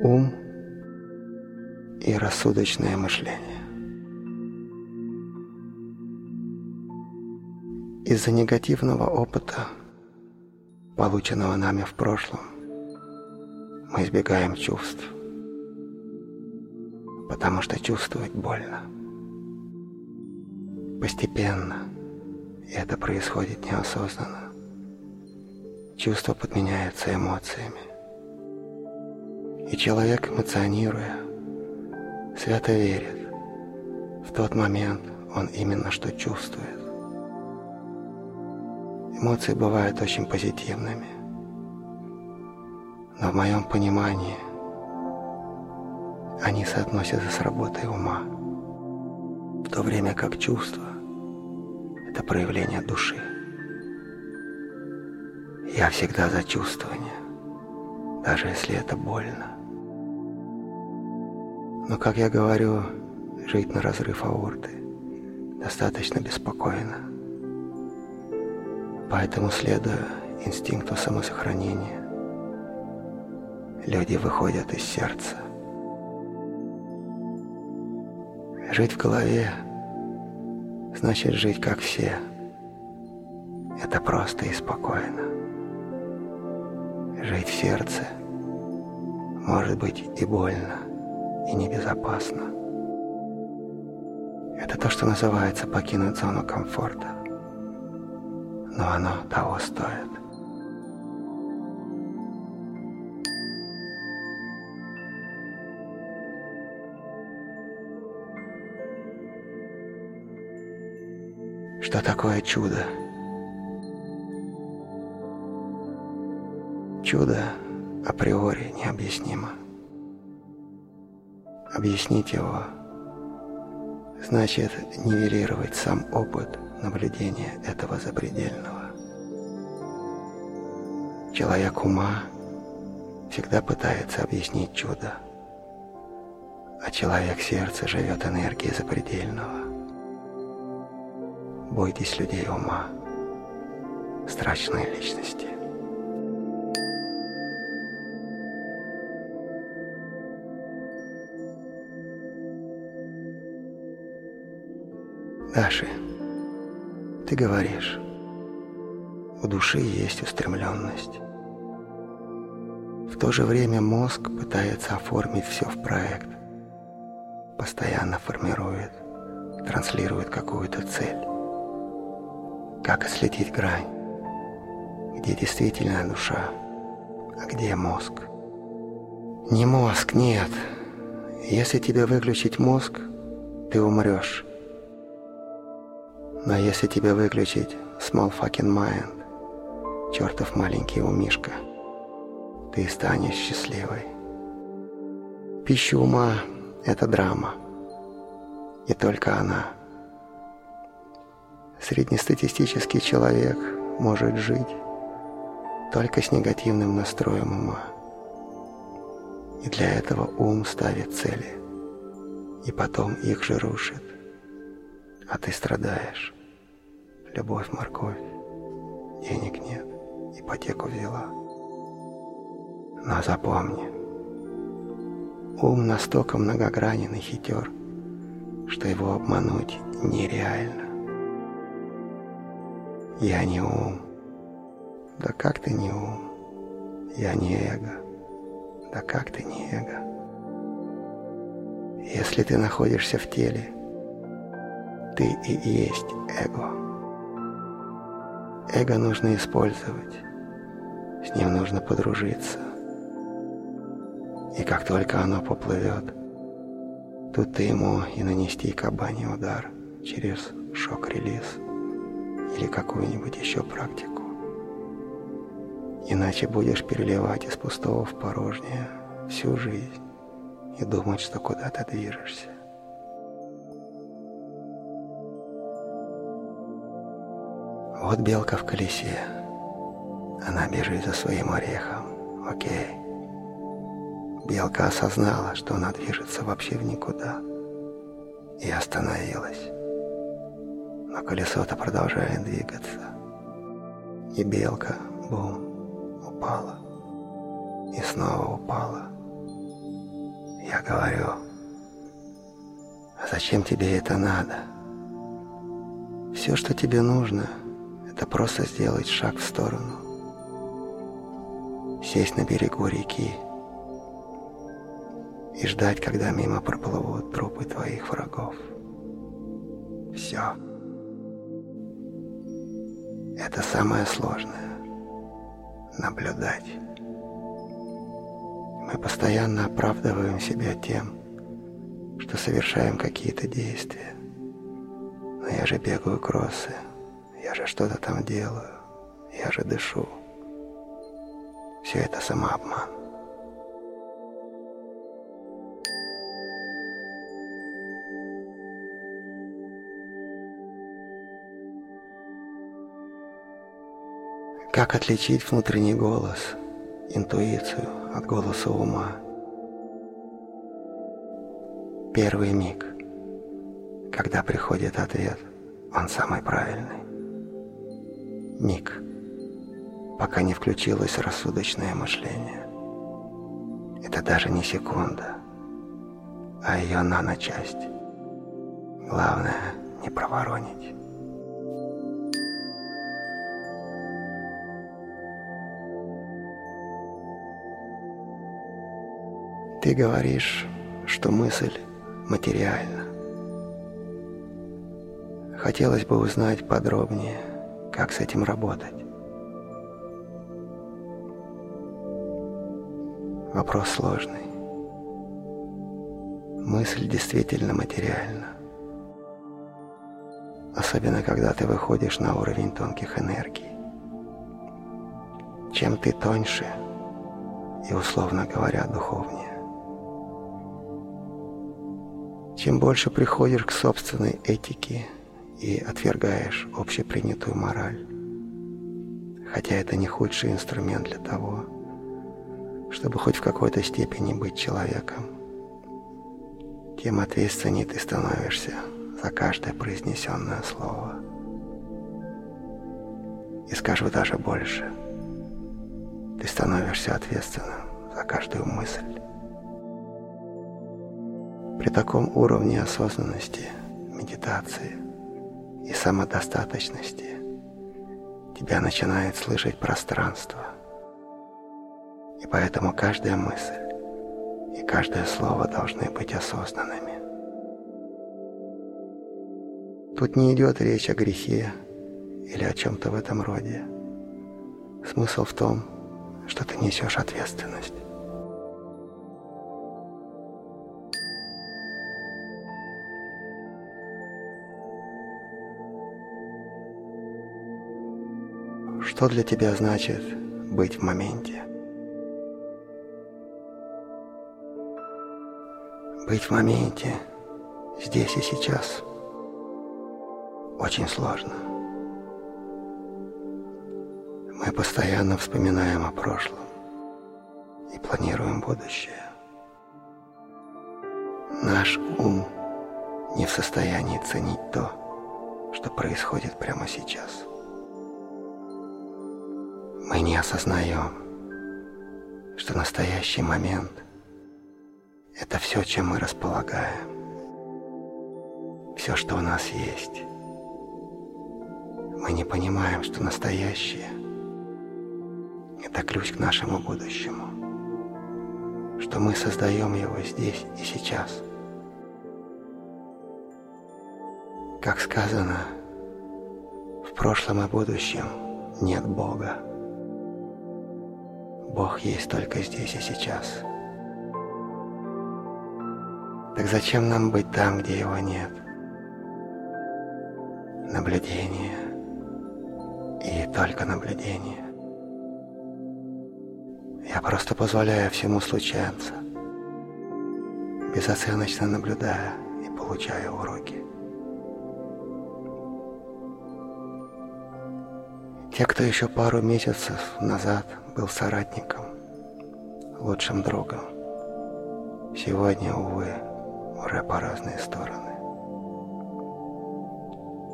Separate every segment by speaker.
Speaker 1: ум и рассудочное мышление. Из-за негативного опыта, полученного нами в прошлом, мы избегаем чувств, потому что чувствовать больно. Постепенно, и это происходит неосознанно, чувства подменяются эмоциями. И человек, эмоционируя, свято верит, в тот момент он именно что чувствует. Эмоции бывают очень позитивными. Но в моем понимании они соотносятся с работой ума, в то время как чувство – это проявление души. Я всегда за чувствование, даже если это больно. Но, как я говорю, жить на разрыв аорты достаточно беспокойно. Поэтому, следуя инстинкту самосохранения, люди выходят из сердца. Жить в голове значит жить как все. Это просто и спокойно. Жить в сердце может быть и больно, и небезопасно. Это то, что называется покинуть зону комфорта но оно того стоит. Что такое чудо? Чудо априори необъяснимо. Объяснить его значит нивелировать сам опыт наблюдения этого запредельного. Человек ума всегда пытается объяснить чудо, а человек сердца живет энергией запредельного. Бойтесь людей ума, страшные личности. Даши. Ты говоришь, у души есть устремленность. В то же время мозг пытается оформить все в проект, постоянно формирует, транслирует какую-то цель. Как исследить грань, где действительно душа, а где мозг? Не мозг, нет. Если тебе выключить мозг, ты умрешь. Но если тебя выключить small fucking mind, чертов маленький умишка, ты станешь счастливой. Пища ума — это драма. И только она. Среднестатистический человек может жить только с негативным настроем ума. И для этого ум ставит цели, и потом их же рушит. А ты страдаешь любовь, морковь, денег нет, ипотеку взяла. Но запомни, ум настолько многогранен и хитер, что его обмануть нереально. Я не ум. Да как ты не ум? Я не эго. Да как ты не эго? Если ты находишься в теле, ты и есть эго. Эго нужно использовать, с ним нужно подружиться. И как только оно поплывет, тут ты ему и нанести кабаний удар через шок-релиз или какую-нибудь еще практику. Иначе будешь переливать из пустого в порожнее всю жизнь и думать, что куда-то движешься. Вот белка в колесе. Она бежит за своим орехом. Окей. Белка осознала, что она движется вообще в никуда. И остановилась. Но колесо-то продолжает двигаться. И белка, бум, упала. И снова упала. Я говорю, а зачем тебе это надо? Все, что тебе нужно, это просто сделать шаг в сторону. Сесть на берегу реки и ждать, когда мимо проплывут трупы твоих врагов. Все. Это самое сложное — наблюдать. Мы постоянно оправдываем себя тем, что совершаем какие-то действия. Но я же бегаю кроссы, я же что-то там делаю, я же дышу. Все это самообман. Как отличить внутренний голос, интуицию от голоса ума? Первый миг, когда приходит ответ, он самый правильный. Миг, пока не включилось рассудочное мышление. Это даже не секунда, а ее наночасть. Главное не проворонить. Ты говоришь, что мысль материальна. Хотелось бы узнать подробнее, как с этим работать. Вопрос сложный. Мысль действительно материальна. Особенно, когда ты выходишь на уровень тонких энергий. Чем ты тоньше и, условно говоря, духовнее, Чем больше приходишь к собственной этике и отвергаешь общепринятую мораль, хотя это не худший инструмент для того, чтобы хоть в какой-то степени быть человеком, тем ответственнее ты становишься за каждое произнесенное слово. И скажу даже больше, ты становишься ответственным за каждую мысль. При таком уровне осознанности, медитации и самодостаточности тебя начинает слышать пространство. И поэтому каждая мысль и каждое слово должны быть осознанными. Тут не идет речь о грехе или о чем-то в этом роде. Смысл в том, что ты несешь ответственность. Что для тебя значит быть в моменте? Быть в моменте, здесь и сейчас, очень сложно. Мы постоянно вспоминаем о прошлом и планируем будущее. Наш ум не в состоянии ценить то, что происходит прямо сейчас мы не осознаем, что настоящий момент – это все, чем мы располагаем, все, что у нас есть. Мы не понимаем, что настоящее – это ключ к нашему будущему, что мы создаем его здесь и сейчас. Как сказано, в прошлом и будущем нет Бога. Бог есть только здесь и сейчас. Так зачем нам быть там, где его нет? Наблюдение и только наблюдение. Я просто позволяю всему случаться, безоценочно наблюдая и получая уроки. Те, кто еще пару месяцев назад был соратником, лучшим другом, сегодня, увы, уже по разные стороны.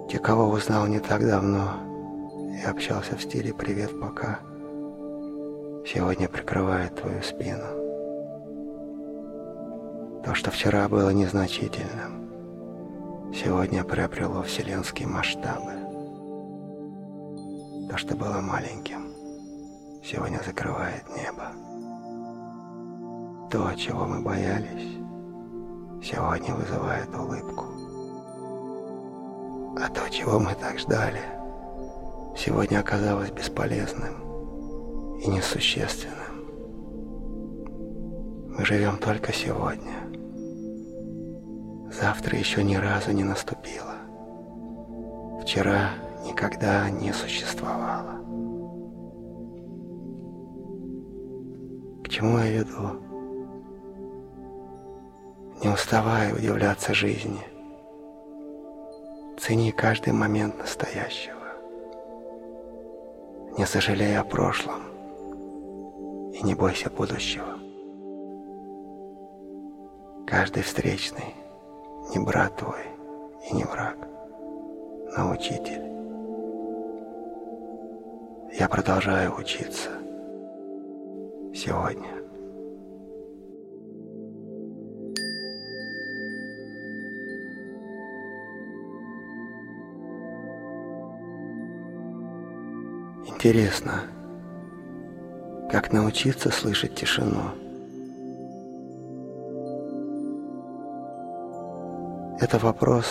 Speaker 1: Те, кого узнал не так давно и общался в стиле «привет, пока», сегодня прикрывают твою спину. То, что вчера было незначительным, сегодня приобрело вселенские масштабы. То, что было маленьким, сегодня закрывает небо. То, чего мы боялись, сегодня вызывает улыбку. А то, чего мы так ждали, сегодня оказалось бесполезным и несущественным. Мы живем только сегодня. Завтра еще ни разу не наступило. Вчера никогда не существовало. К чему я веду? Не уставай удивляться жизни. Цени каждый момент настоящего. Не сожалей о прошлом и не бойся будущего. Каждый встречный не брат твой и не враг, но учитель. Я продолжаю учиться сегодня. Интересно, как научиться слышать тишину? Это вопрос,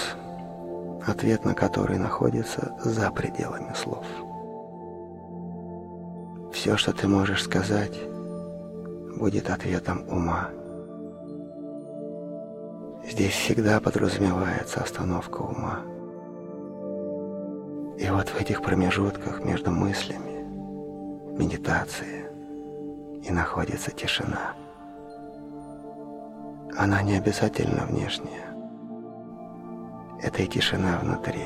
Speaker 1: ответ на который находится за пределами слов. Все, что ты можешь сказать, будет ответом ума. Здесь всегда подразумевается остановка ума. И вот в этих промежутках между мыслями, медитации, и находится тишина. Она не обязательно внешняя. Это и тишина внутри.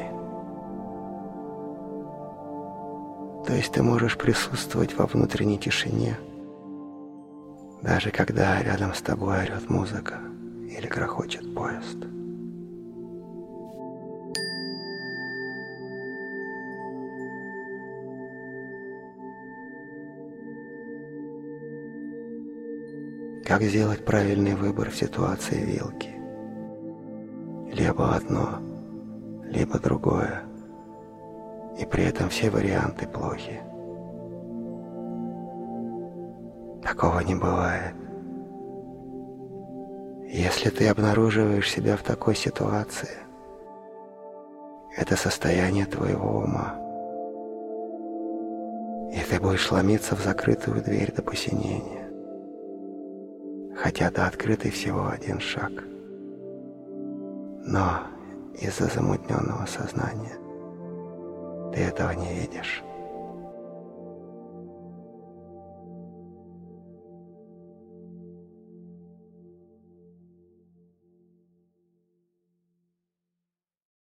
Speaker 1: То есть ты можешь присутствовать во внутренней тишине, даже когда рядом с тобой орет музыка или грохочет поезд. Как сделать правильный выбор в ситуации вилки? Либо одно, либо другое. И при этом все варианты плохи. Такого не бывает. Если ты обнаруживаешь себя в такой ситуации, это состояние твоего ума. И ты будешь ломиться в закрытую дверь до посинения хотя до открытой всего один шаг. Но из-за замутненного сознания ты этого не видишь.